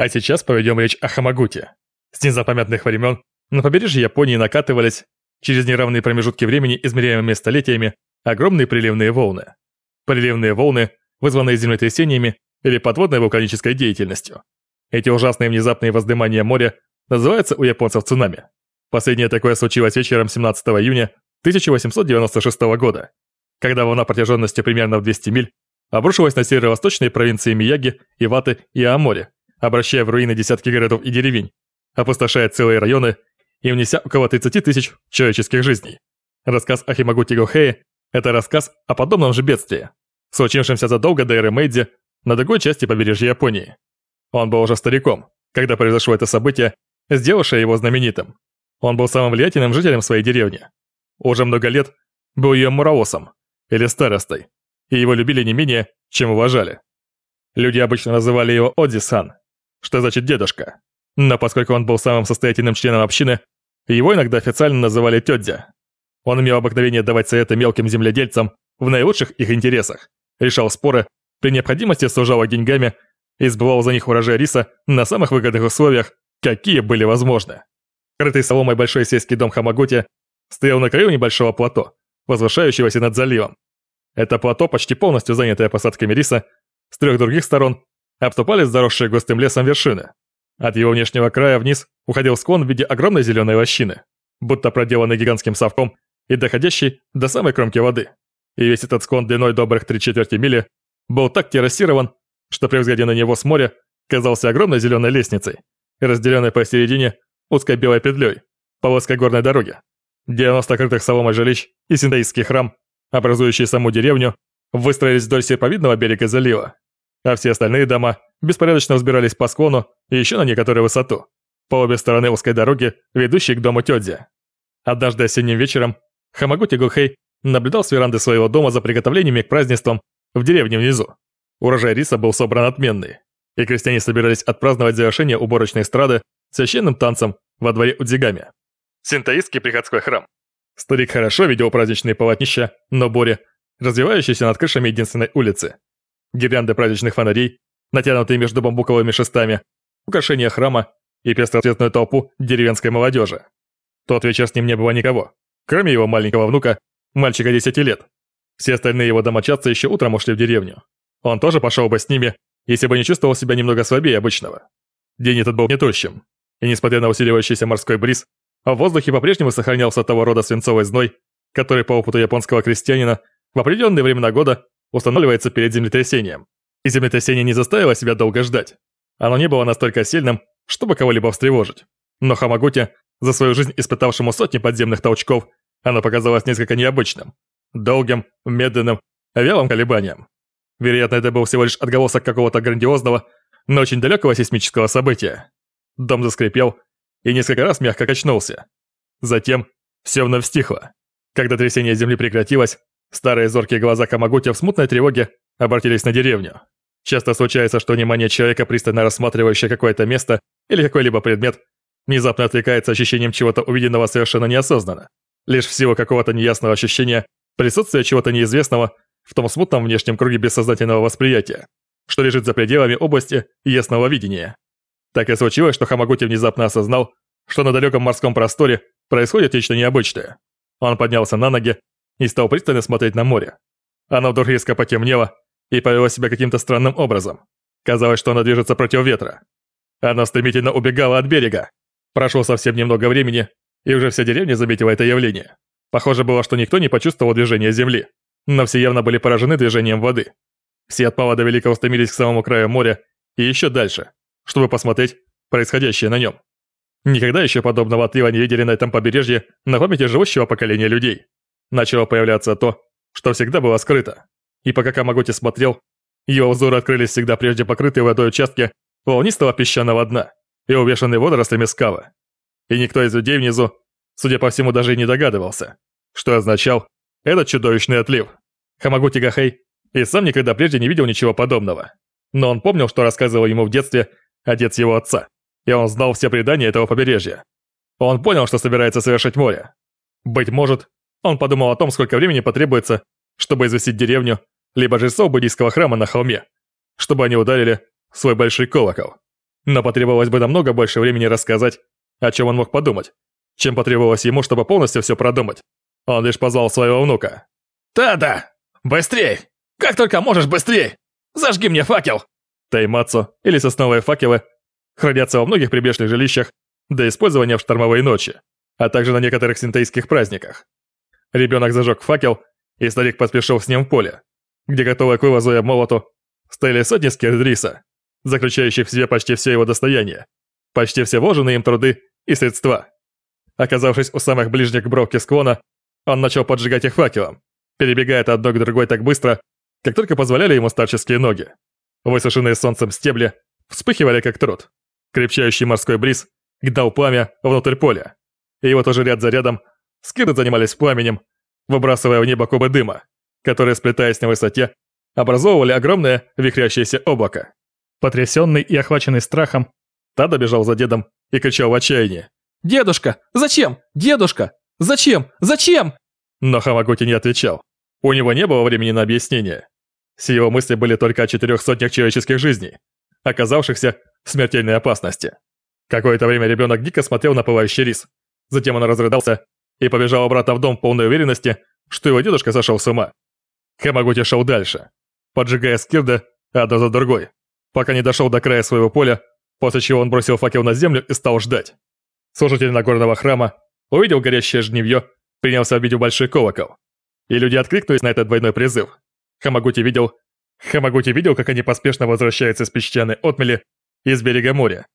А сейчас поведем речь о Хамагуте. С незапамятных времен на побережье Японии накатывались, через неравные промежутки времени, измеряемыми столетиями, огромные приливные волны. Приливные волны, вызванные землетрясениями или подводной вулканической деятельностью. Эти ужасные внезапные воздымания моря называются у японцев цунами. Последнее такое случилось вечером 17 июня 1896 года, когда волна протяженностью примерно в 200 миль обрушилась на северо-восточные провинции Мияги, Иваты и Аомори, обращая в руины десятки городов и деревень, опустошая целые районы и унеся около 30 тысяч человеческих жизней. Рассказ о Химагути Гохее – это рассказ о подобном же бедствии, случившемся задолго до эры Мэйдзи на другой части побережья Японии. Он был уже стариком, когда произошло это событие, сделавшее его знаменитым. Он был самым влиятельным жителем своей деревни. Уже много лет был ее мураосом, или старостой, и его любили не менее, чем уважали. Люди обычно называли его Оди-сан, что значит «дедушка». Но поскольку он был самым состоятельным членом общины, его иногда официально называли Тёдзя. Он имел обыкновение давать советы мелким земледельцам в наилучших их интересах, решал споры, при необходимости сужал деньгами и сбывал за них урожай риса на самых выгодных условиях, какие были возможны. Крытый соломой большой сельский дом Хамагути стоял на краю небольшого плато, возвышающегося над заливом. Это плато, почти полностью занятое посадками риса, с трех других сторон обступали заросшие густым лесом вершины. От его внешнего края вниз уходил склон в виде огромной зеленой лощины, будто проделанный гигантским совком и доходящий до самой кромки воды. И весь этот склон длиной добрых три четверти мили был так террасирован, что при взгляде на него с моря казался огромной зеленой лестницей, разделенной посередине узкой белой петлей по узкой горной дороге. 90 крытых соломой жилищ и синдаистский храм, образующий саму деревню, выстроились вдоль серповидного берега залива, а все остальные дома беспорядочно взбирались по склону и еще на некоторую высоту, по обе стороны узкой дороги, ведущей к дому Тёдзи. Однажды осенним вечером Хамагути Гухей наблюдал с веранды своего дома за приготовлениями к празднествам в деревне внизу. Урожай риса был собран отменный, и крестьяне собирались отпраздновать завершение уборочной эстрады священным танцем во дворе Удзигами. Синтаистский приходской храм. Старик хорошо видел праздничные полотнища на боре, развивающиеся над крышами единственной улицы. Гирлянды праздничных фонарей, натянутые между бамбуковыми шестами, украшения храма и пестроцветную толпу деревенской молодежи. Тот вечер с ним не было никого, кроме его маленького внука, мальчика 10 лет. Все остальные его домочадцы еще утром ушли в деревню. Он тоже пошел бы с ними, если бы не чувствовал себя немного слабее обычного. День этот был не тощим, и несмотря на усиливающийся морской бриз, в воздухе по-прежнему сохранялся того рода свинцовый зной, который по опыту японского крестьянина в определенные времена года устанавливается перед землетрясением. И землетрясение не заставило себя долго ждать. Оно не было настолько сильным, чтобы кого-либо встревожить. Но Хамагути, за свою жизнь испытавшему сотни подземных толчков, оно показалось несколько необычным, долгим, медленным, вялым колебанием. Вероятно, это был всего лишь отголосок какого-то грандиозного, но очень далекого сейсмического события. Дом заскрипел и несколько раз мягко качнулся. Затем все вновь стихло. Когда трясение земли прекратилось, старые зоркие глаза Камагути в смутной тревоге обратились на деревню. Часто случается, что внимание человека, пристально рассматривающего какое-то место или какой-либо предмет, внезапно отвлекается ощущением чего-то увиденного совершенно неосознанно. Лишь в силу какого-то неясного ощущения присутствия чего-то неизвестного в том смутном внешнем круге бессознательного восприятия, что лежит за пределами области ясного видения. Так и случилось, что Хамагути внезапно осознал, что на далеком морском просторе происходит нечто необычное. Он поднялся на ноги и стал пристально смотреть на море. Оно вдруг резко потемнело и повело себя каким-то странным образом. Казалось, что оно движется против ветра. Оно стремительно убегало от берега. Прошло совсем немного времени, и уже вся деревня заметила это явление. Похоже было, что никто не почувствовал движения земли но все явно были поражены движением воды. Все от мала до велика устремились к самому краю моря и еще дальше, чтобы посмотреть происходящее на нем. Никогда еще подобного отлива не видели на этом побережье на памяти живущего поколения людей. Начало появляться то, что всегда было скрыто. И пока Камагути смотрел, его взоры открылись всегда прежде покрытые водой участки волнистого песчаного дна и увешанные водорослями скалы. И никто из людей внизу, судя по всему, даже и не догадывался, что означал этот чудовищный отлив. Хамагути Гахей и сам никогда прежде не видел ничего подобного. Но он помнил, что рассказывал ему в детстве отец его отца, и он знал все предания этого побережья. Он понял, что собирается совершить море. Быть может, он подумал о том, сколько времени потребуется, чтобы известить деревню, либо жрецов буддийского храма на холме, чтобы они ударили свой большой колокол. Но потребовалось бы намного больше времени рассказать, о чем он мог подумать, чем потребовалось ему, чтобы полностью все продумать. Он лишь позвал своего внука. «Тада! Быстрей! Как только можешь быстрей! Зажги мне факел!» Таймацу или сосновые факелы хранятся во многих прибрежных жилищах до использования в штормовые ночи, а также на некоторых синтейских праздниках. Ребенок зажег факел, и старик поспешил с ним в поле, где готовые к вывозу и молоту стояли сотни скирдриса, заключающих в себе почти все его достояние, почти все вложенные им труды и средства. Оказавшись у самых ближних к бровке склона, он начал поджигать их факелом, перебегая от одной к другой так быстро, как только позволяли ему старческие ноги. Высушенные солнцем стебли вспыхивали как труд. Крепчающий морской бриз гнал пламя внутрь поля. И вот уже ряд за рядом скиды занимались пламенем, выбрасывая в небо кубы дыма, которые, сплетаясь на высоте, образовывали огромное вихрящееся облако. Потрясенный и охваченный страхом, Тада бежал за дедом и кричал в отчаянии. «Дедушка! Зачем? Дедушка! Зачем? Зачем?» Но Хамагути не отвечал. У него не было времени на объяснение. Все его мысли были только о четырех сотнях человеческих жизней, оказавшихся в смертельной опасности. Какое-то время ребенок дико смотрел на пылающий рис. Затем он разрыдался и побежал обратно в дом в полной уверенности, что его дедушка сошел с ума. Хамагути шел дальше, поджигая скирды одну за другой, пока не дошел до края своего поля, после чего он бросил факел на землю и стал ждать. Служитель Нагорного храма увидел горящее жневье, принялся в большой колокол. И люди откликнулись на этот двойной призыв. Хамагути видел... Хамагути видел, как они поспешно возвращаются с песчаной отмели из берега моря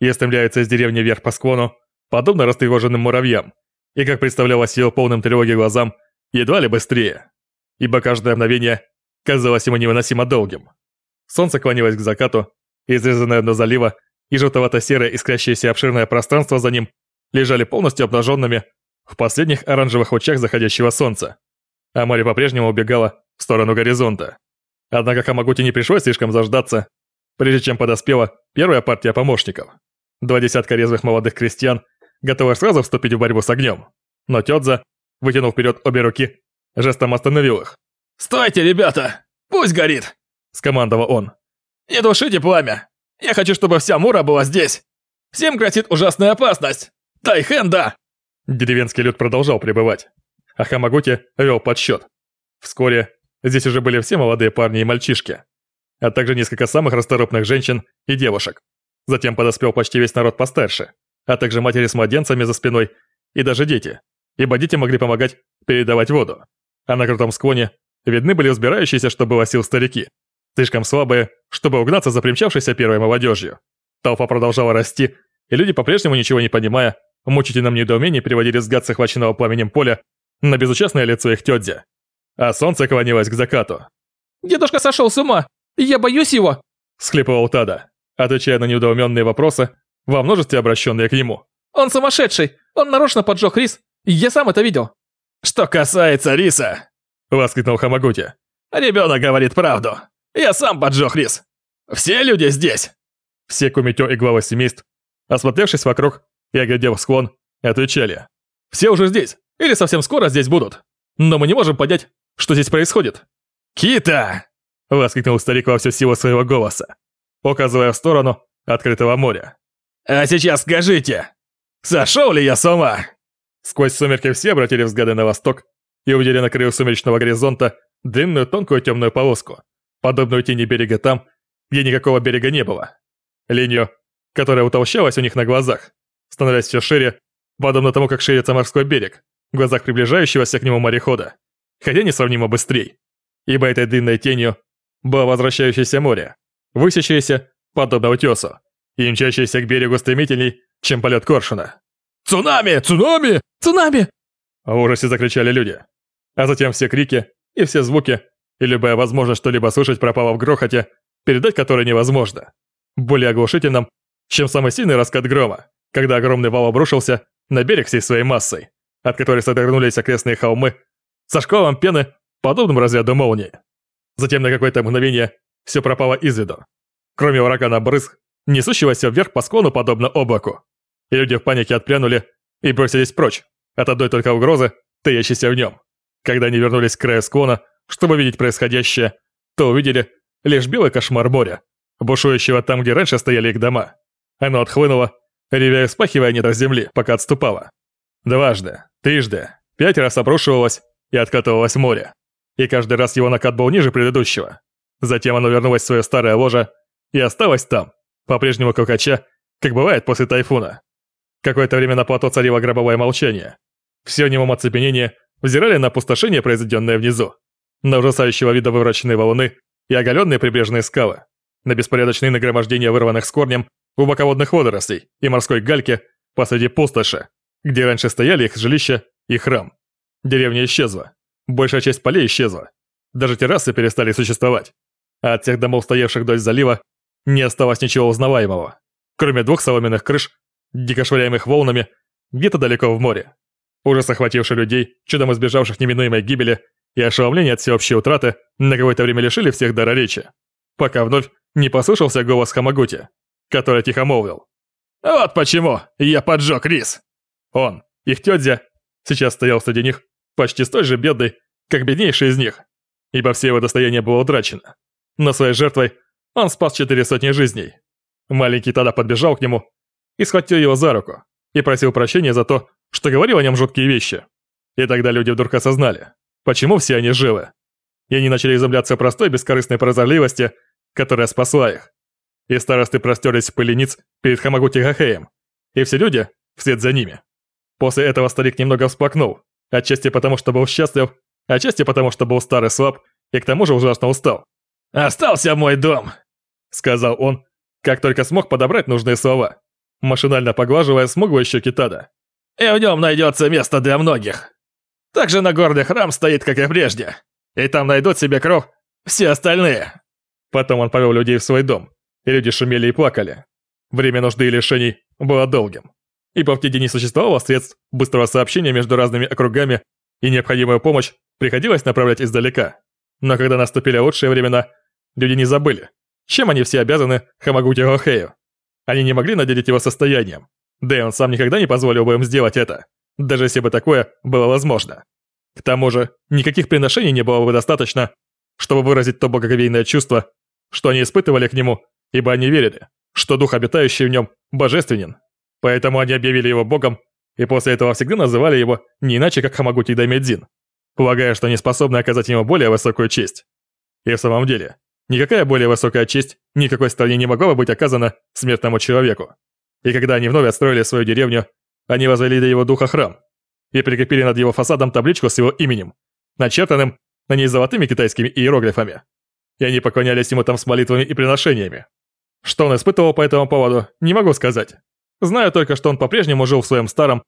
и стремляются из деревни вверх по склону, подобно растревоженным муравьям, и как представлялось его полным тревоги глазам, едва ли быстрее, ибо каждое мгновение казалось ему невыносимо долгим. Солнце клонилось к закату, изрезанное до залива, и желтовато-серое искрящееся обширное пространство за ним лежали полностью обнаженными в последних оранжевых лучах заходящего солнца, а море по-прежнему убегало в сторону горизонта. Однако Хамагути не пришлось слишком заждаться, прежде чем подоспела первая партия помощников. Два десятка резвых молодых крестьян, готовых сразу вступить в борьбу с огнем. Но Тёдза, вытянув вперед обе руки, жестом остановил их. «Стойте, ребята! Пусть горит!» – скомандовал он. «Не тушите пламя! Я хочу, чтобы вся Мура была здесь! Всем грозит ужасная опасность! Тайхэн, да!» Деревенский люд продолжал пребывать, а Хамагути вел подсчет. Вскоре здесь уже были все молодые парни и мальчишки, а также несколько самых расторопных женщин и девушек. Затем подоспел почти весь народ постарше, а также матери с младенцами за спиной и даже дети, ибо дети могли помогать передавать воду. А на крутом склоне видны были взбирающиеся, что было сил старики, слишком слабые, чтобы угнаться за примчавшейся первой молодежью. Толпа продолжала расти, и люди, по-прежнему ничего не понимая, в мучительном недоумении переводили взгляд с охваченного пламенем поля на безучастное лицо их тёдзи. А солнце клонилось к закату. «Дедушка сошел с ума! Я боюсь его!» – схлипывал Тада, отвечая на недоуменные вопросы, во множестве обращенные к нему. «Он сумасшедший! Он нарочно поджег рис! Я сам это видел!» «Что касается риса!» – воскликнул Хамагути. «Ребенок говорит правду. Я сам поджег рис. Все люди здесь!» Все кумитё и главы семейств, осмотревшись вокруг и оглядев склон, отвечали. «Все уже здесь, или совсем скоро здесь будут. Но мы не можем понять, что здесь происходит». «Кита!» – воскликнул старик во всю силу своего голоса, указывая в сторону открытого моря. «А сейчас скажите, сошел ли я с ума?» Сквозь сумерки все обратили взгляды на восток и увидели на краю сумеречного горизонта длинную тонкую темную полоску, подобную тени берега там, где никакого берега не было. Линию, которая утолщалась у них на глазах, становясь все шире, подобно тому, как ширится морской берег, в глазах приближающегося к нему морехода, хотя несравнимо быстрей, ибо этой длинной тенью было возвращающееся море, высящееся, подобно утесу, и мчащееся к берегу стремительней, чем полет коршуна. «Цунами! Цунами! Цунами!» В ужасе закричали люди. А затем все крики и все звуки, и любая возможность что-либо слышать пропала в грохоте, передать которой невозможно. Более оглушительным, чем самый сильный раскат грома, когда огромный вал обрушился на берег всей своей массой, от которой содрогнулись окрестные холмы, со шквалом пены, подобным разряду молнии. Затем на какое-то мгновение все пропало из виду. Кроме урагана брызг, несущегося вверх по склону подобно облаку. И люди в панике отпрянули и бросились прочь от одной только угрозы, таящейся в нем. Когда они вернулись к краю склона, чтобы видеть происходящее, то увидели лишь белый кошмар моря, бушующего там, где раньше стояли их дома. Оно отхлынуло, ревя и спахивая недр земли, пока отступало. Дважды, трижды, пять раз обрушивалось и откатывалось в море. И каждый раз его накат был ниже предыдущего. Затем оно вернулось в свое старое ложе и осталось там, по-прежнему кокача, как бывает после тайфуна. Какое-то время на плато царило гробовое молчание. Все в немом оцепенении взирали на опустошение, произведенное внизу, на ужасающего вида вывороченные валуны и оголенные прибрежные скалы, на беспорядочные нагромождения вырванных с корнем глубоководных водорослей и морской гальки посреди пустоши, где раньше стояли их жилища и храм. Деревня исчезла. Большая часть полей исчезла. Даже террасы перестали существовать. А от тех домов, стоявших вдоль залива, не осталось ничего узнаваемого, кроме двух соломенных крыш, дико швыряемых волнами, где-то далеко в море. Ужас, охвативший людей, чудом избежавших неминуемой гибели, и ошеломление от всеобщей утраты на какое-то время лишили всех дара речи, пока вновь не послышался голос Хамагути, который тихо молвил. «Вот почему я поджег рис!» Он, их тёдзя, сейчас стоял среди них, почти столь же бедный, как беднейший из них, ибо все его достояние было утрачено. Но своей жертвой он спас четыре сотни жизней. Маленький Тада подбежал к нему и схватил его за руку и просил прощения за то, что говорил о нем жуткие вещи. И тогда люди вдруг осознали, почему все они живы. И они начали изумляться простой бескорыстной прозорливости, которая спасла их. И старосты простерлись в пыли перед Хамагути Хахеем, и все люди вслед за ними. После этого старик немного всплакнул, отчасти потому, что был счастлив, отчасти потому, что был старый слаб и к тому же ужасно устал. «Остался мой дом», — сказал он, как только смог подобрать нужные слова, машинально поглаживая смуглые щеки Тада. «И в нем найдется место для многих. Также на горный храм стоит, как и прежде, и там найдут себе кров все остальные». Потом он повел людей в свой дом, и люди шумели и плакали. Время нужды и лишений было долгим, в те дни не существовало средств быстрого сообщения между разными округами, и необходимую помощь приходилось направлять издалека. Но когда наступили лучшие времена, люди не забыли, чем они все обязаны Хамагути Рохею. Они не могли наделить его состоянием, да и он сам никогда не позволил бы им сделать это, даже если бы такое было возможно. К тому же, никаких приношений не было бы достаточно, чтобы выразить то благоговейное чувство, что они испытывали к нему, ибо они верили, что дух, обитающий в нем, божественен. Поэтому они объявили его богом, и после этого всегда называли его не иначе, как Хамагути Даймедзин, полагая, что они способны оказать ему более высокую честь. И в самом деле, никакая более высокая честь никакой стране не могла бы быть оказана смертному человеку. И когда они вновь отстроили свою деревню, они возвели до его духа храм и прикрепили над его фасадом табличку с его именем, начертанным на ней золотыми китайскими иероглифами. И они поклонялись ему там с молитвами и приношениями. Что он испытывал по этому поводу, не могу сказать. Знаю только, что он по-прежнему жил в своем старом,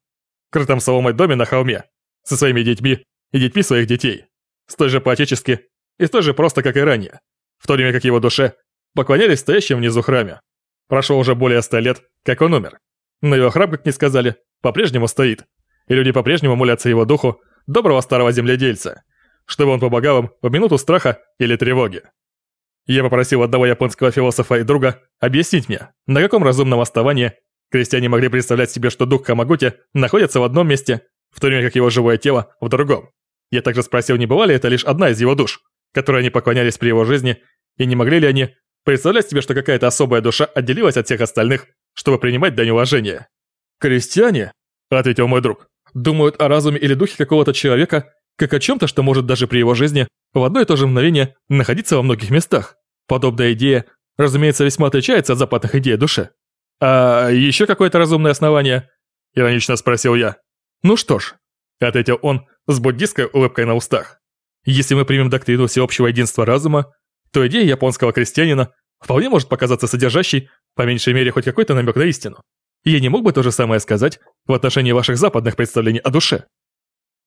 крытом соломой доме на холме, со своими детьми и детьми своих детей. Столь же по-отечески и столь же просто, как и ранее. В то время как его душе поклонялись стоящим внизу храме. Прошло уже более ста лет, как он умер. Но его храм, как ни сказали, по-прежнему стоит. И люди по-прежнему молятся его духу, доброго старого земледельца, чтобы он помогал им в минуту страха или тревоги. Я попросил одного японского философа и друга объяснить мне, на каком разумном основании крестьяне могли представлять себе, что дух Камагути находится в одном месте, в то время как его живое тело в другом. Я также спросил, не была ли это лишь одна из его душ, которой они поклонялись при его жизни, и не могли ли они представлять себе, что какая-то особая душа отделилась от всех остальных, чтобы принимать дань уважения. «Крестьяне», — ответил мой друг, — «думают о разуме или духе какого-то человека, как о чем-то, что может даже при его жизни в одно и то же мгновение находиться во многих местах. Подобная идея, разумеется, весьма отличается от западных идей о душе. «А еще какое-то разумное основание?» – иронично спросил я. «Ну что ж», – ответил он с буддистской улыбкой на устах. «Если мы примем доктрину всеобщего единства разума, то идея японского крестьянина вполне может показаться содержащей, по меньшей мере, хоть какой-то намек на истину. Я не мог бы то же самое сказать в отношении ваших западных представлений о душе».